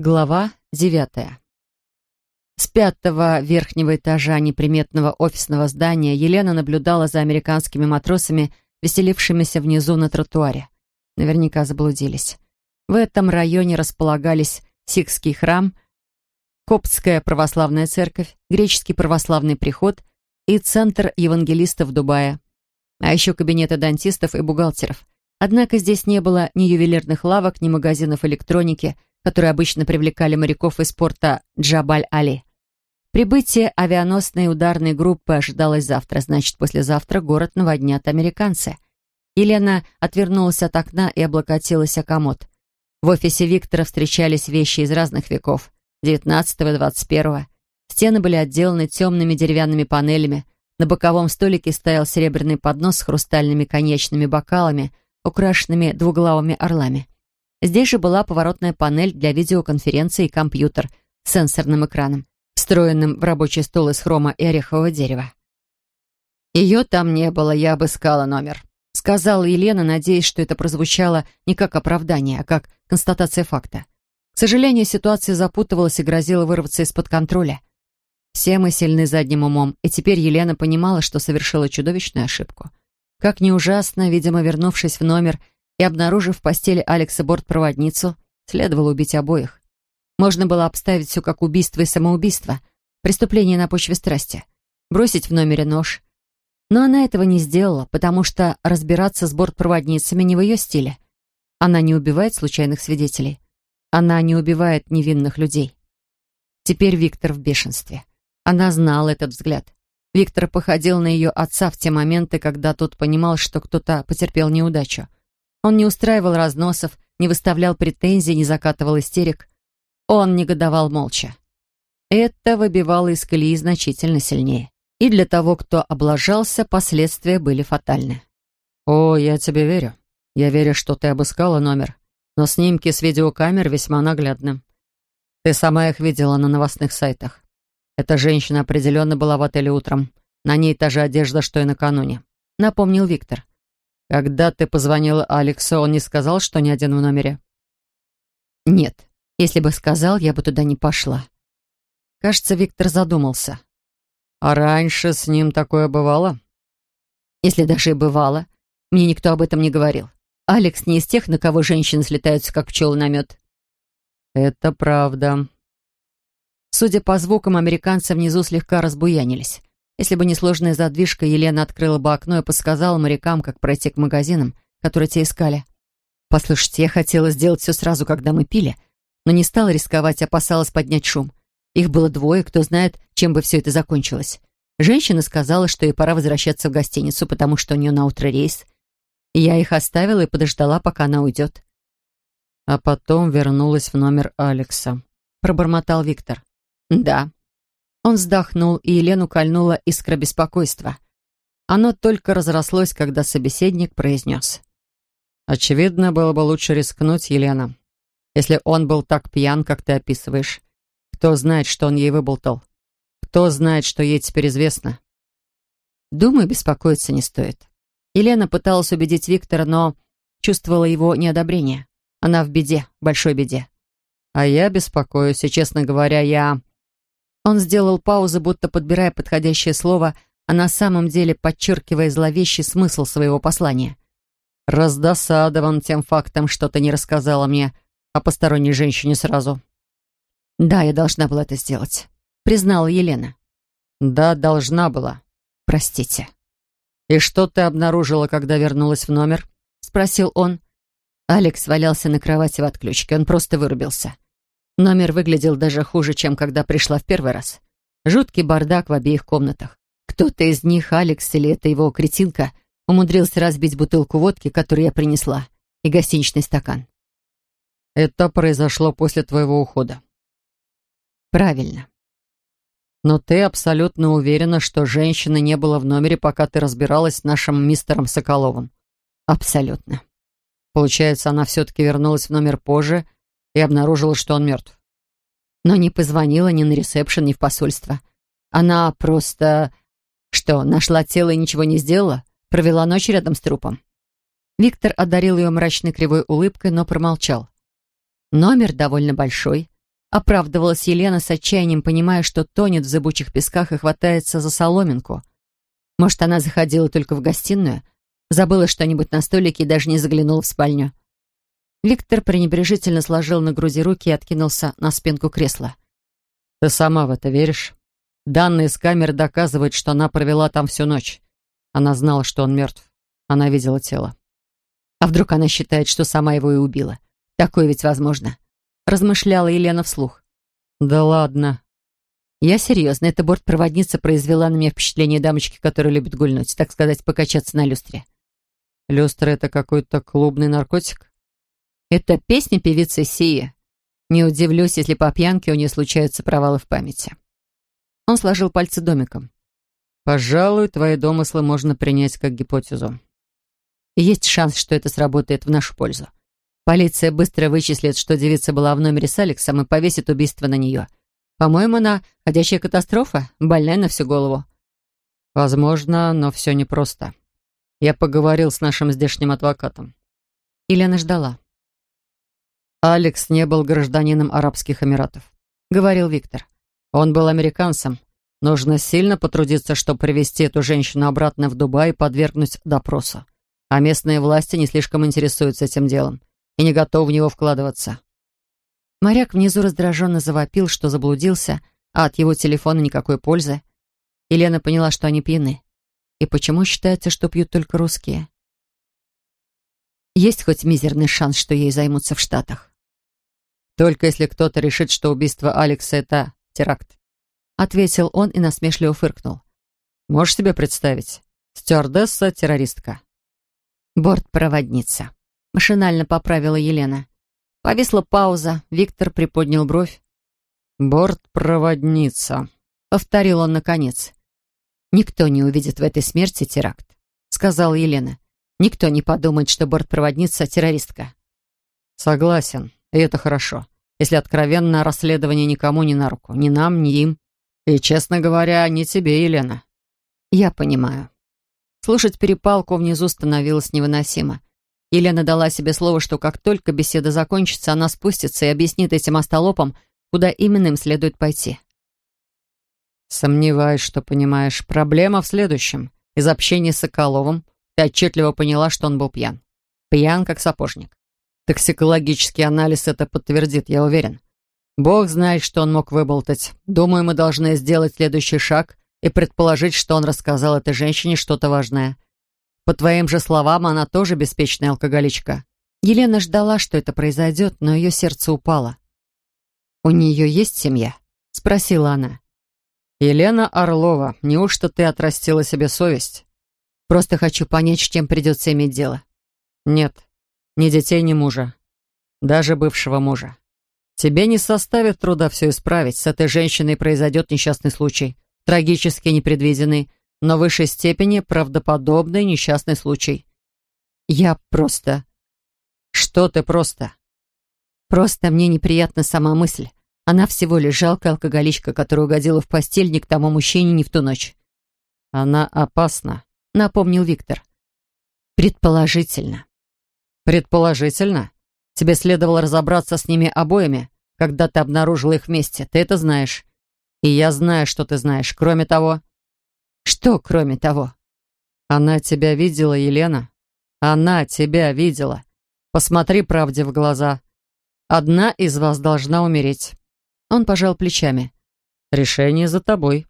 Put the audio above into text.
Глава девятая. С пятого верхнего этажа неприметного офисного здания Елена наблюдала за американскими матросами, веселившимися внизу на тротуаре. Наверняка заблудились. В этом районе располагались Сикский храм, Коптская православная церковь, Греческий православный приход и Центр евангелистов Дубая, а еще кабинеты дантистов и бухгалтеров. Однако здесь не было ни ювелирных лавок, ни магазинов электроники – которые обычно привлекали моряков из порта Джабаль-Али. Прибытие авианосной ударной группы ожидалось завтра, значит, послезавтра город наводнят американцы. Елена отвернулась от окна и облокотилась о комод. В офисе Виктора встречались вещи из разных веков, 19 и 21 Стены были отделаны темными деревянными панелями, на боковом столике стоял серебряный поднос с хрустальными конечными бокалами, украшенными двуглавыми орлами. Здесь же была поворотная панель для видеоконференции и компьютер с сенсорным экраном, встроенным в рабочий стол из хрома и орехового дерева. «Ее там не было, я обыскала номер», — сказала Елена, надеясь, что это прозвучало не как оправдание, а как констатация факта. К сожалению, ситуация запутывалась и грозила вырваться из-под контроля. Все мы сильны задним умом, и теперь Елена понимала, что совершила чудовищную ошибку. Как ни ужасно, видимо, вернувшись в номер, и, обнаружив в постели Алекса бортпроводницу, следовало убить обоих. Можно было обставить все как убийство и самоубийство, преступление на почве страсти, бросить в номере нож. Но она этого не сделала, потому что разбираться с бортпроводницами не в ее стиле. Она не убивает случайных свидетелей. Она не убивает невинных людей. Теперь Виктор в бешенстве. Она знала этот взгляд. Виктор походил на ее отца в те моменты, когда тот понимал, что кто-то потерпел неудачу. Он не устраивал разносов, не выставлял претензий, не закатывал истерик. Он негодовал молча. Это выбивало из колеи значительно сильнее. И для того, кто облажался, последствия были фатальны. «О, я тебе верю. Я верю, что ты обыскала номер. Но снимки с видеокамер весьма наглядны. Ты сама их видела на новостных сайтах. Эта женщина определенно была в отеле утром. На ней та же одежда, что и накануне», — напомнил Виктор. Когда ты позвонила Алексу, он не сказал, что не один в номере? Нет. Если бы сказал, я бы туда не пошла. Кажется, Виктор задумался. А раньше с ним такое бывало? Если даже и бывало. Мне никто об этом не говорил. Алекс не из тех, на кого женщины слетаются, как пчелы на мед. Это правда. Судя по звукам, американцы внизу слегка разбуянились. Если бы не сложная задвижка, Елена открыла бы окно и подсказала морякам, как пройти к магазинам, которые те искали. «Послушайте, я хотела сделать все сразу, когда мы пили, но не стала рисковать, опасалась поднять шум. Их было двое, кто знает, чем бы все это закончилось. Женщина сказала, что ей пора возвращаться в гостиницу, потому что у нее на утро рейс. Я их оставила и подождала, пока она уйдет. А потом вернулась в номер Алекса. Пробормотал Виктор. «Да, он вздохнул, и Елену кольнула искра беспокойства. Оно только разрослось, когда собеседник произнес. «Очевидно, было бы лучше рискнуть, Елена. Если он был так пьян, как ты описываешь, кто знает, что он ей выболтал? Кто знает, что ей теперь известно?» Думаю, беспокоиться не стоит. Елена пыталась убедить Виктора, но чувствовала его неодобрение. Она в беде, большой беде. А я беспокоюсь, и, честно говоря, я... Он сделал паузу, будто подбирая подходящее слово, а на самом деле подчеркивая зловещий смысл своего послания. «Раздосадован тем фактом, что ты не рассказала мне о посторонней женщине сразу». «Да, я должна была это сделать», — признала Елена. «Да, должна была. Простите». «И что ты обнаружила, когда вернулась в номер?» — спросил он. Алекс валялся на кровати в отключке, он просто вырубился. Номер выглядел даже хуже, чем когда пришла в первый раз. Жуткий бардак в обеих комнатах. Кто-то из них, Алекс или это его кретинка, умудрился разбить бутылку водки, которую я принесла, и гостиничный стакан. Это произошло после твоего ухода. Правильно. Но ты абсолютно уверена, что женщины не было в номере, пока ты разбиралась с нашим мистером Соколовым? Абсолютно. Получается, она все-таки вернулась в номер позже и обнаружила, что он мертв. Но не позвонила ни на ресепшн, ни в посольство. Она просто... Что, нашла тело и ничего не сделала? Провела ночь рядом с трупом? Виктор одарил ее мрачной кривой улыбкой, но промолчал. Номер довольно большой. Оправдывалась Елена с отчаянием, понимая, что тонет в зыбучих песках и хватается за соломинку. Может, она заходила только в гостиную, забыла что-нибудь на столике и даже не заглянула в спальню. Виктор пренебрежительно сложил на груди руки и откинулся на спинку кресла. «Ты сама в это веришь? Данные с камер доказывают, что она провела там всю ночь. Она знала, что он мертв. Она видела тело. А вдруг она считает, что сама его и убила? Такое ведь возможно размышляла Елена вслух. «Да ладно». «Я серьезно, эта бортпроводница произвела на меня впечатление дамочки, которая любит гульнуть, так сказать, покачаться на люстре». «Люстра — это какой-то клубный наркотик?» «Это песня певицы Сии. Не удивлюсь, если по пьянке у нее случаются провалы в памяти». Он сложил пальцы домиком. «Пожалуй, твои домыслы можно принять как гипотезу». есть шанс, что это сработает в нашу пользу. Полиция быстро вычислит, что девица была в номере с Алексом и повесит убийство на нее. По-моему, она ходящая катастрофа, больная на всю голову. Возможно, но все непросто. Я поговорил с нашим здешним адвокатом. Елена ждала. Алекс не был гражданином Арабских Эмиратов, говорил Виктор. Он был американцем. Нужно сильно потрудиться, чтобы привести эту женщину обратно в Дубай и подвергнуть допросу. А местные власти не слишком интересуются этим делом и не готов в него вкладываться. Моряк внизу раздраженно завопил, что заблудился, а от его телефона никакой пользы. Елена поняла, что они пьяны. И почему считается, что пьют только русские? Есть хоть мизерный шанс, что ей займутся в Штатах? Только если кто-то решит, что убийство Алекса — это теракт. Ответил он и насмешливо фыркнул. Можешь себе представить? Стюардесса-террористка. Бортпроводница. Машинально поправила Елена. Повисла пауза. Виктор приподнял бровь. «Бортпроводница», — повторил он наконец. «Никто не увидит в этой смерти теракт», — сказала Елена. «Никто не подумает, что бортпроводница — террористка». «Согласен, и это хорошо. Если откровенно, расследование никому не на руку. Ни нам, ни им. И, честно говоря, не тебе, Елена». «Я понимаю». Слушать перепалку внизу становилось невыносимо. Елена дала себе слово, что как только беседа закончится, она спустится и объяснит этим остолопам, куда именно им следует пойти. «Сомневаюсь, что понимаешь. Проблема в следующем. Из общения с Соколовым ты отчетливо поняла, что он был пьян. Пьян, как сапожник. Токсикологический анализ это подтвердит, я уверен. Бог знает, что он мог выболтать. Думаю, мы должны сделать следующий шаг и предположить, что он рассказал этой женщине что-то важное. По твоим же словам, она тоже беспечная алкоголичка. Елена ждала, что это произойдет, но ее сердце упало. «У нее есть семья?» — спросила она. «Елена Орлова, неужто ты отрастила себе совесть?» «Просто хочу понять, с чем придется иметь дело». «Нет, ни детей, ни мужа. Даже бывшего мужа. Тебе не составит труда все исправить. С этой женщиной произойдет несчастный случай. Трагически непредвиденный но в высшей степени правдоподобный несчастный случай. Я просто... Что ты просто? Просто мне неприятна сама мысль. Она всего лишь жалкая алкоголичка, которая угодила в постель не к тому мужчине не в ту ночь. Она опасна, напомнил Виктор. Предположительно. Предположительно? Тебе следовало разобраться с ними обоими, когда ты обнаружила их вместе. Ты это знаешь. И я знаю, что ты знаешь. Кроме того, что, кроме того? Она тебя видела, Елена? Она тебя видела. Посмотри правде в глаза. Одна из вас должна умереть. Он пожал плечами. Решение за тобой.